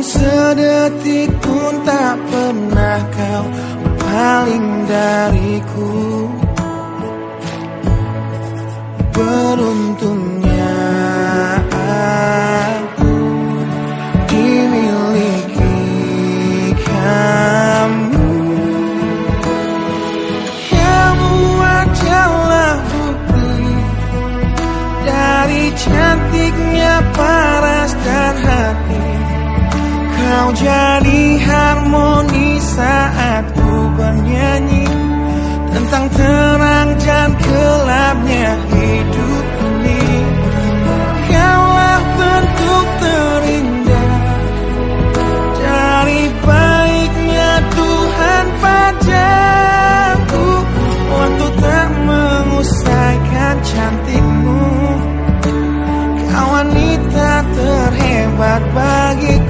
نا پال دیکھواری چھتی پارا منیا سر آج تر بائکار مسائن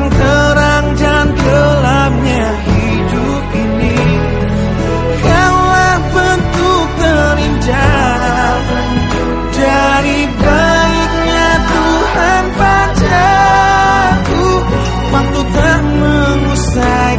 جان بند چار بچا بند مسائل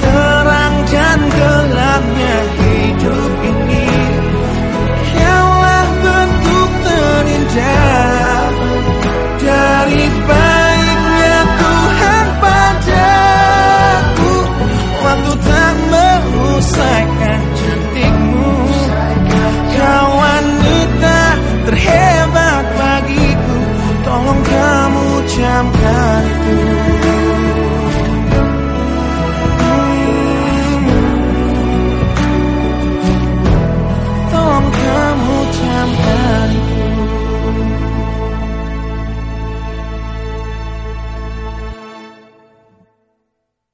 的。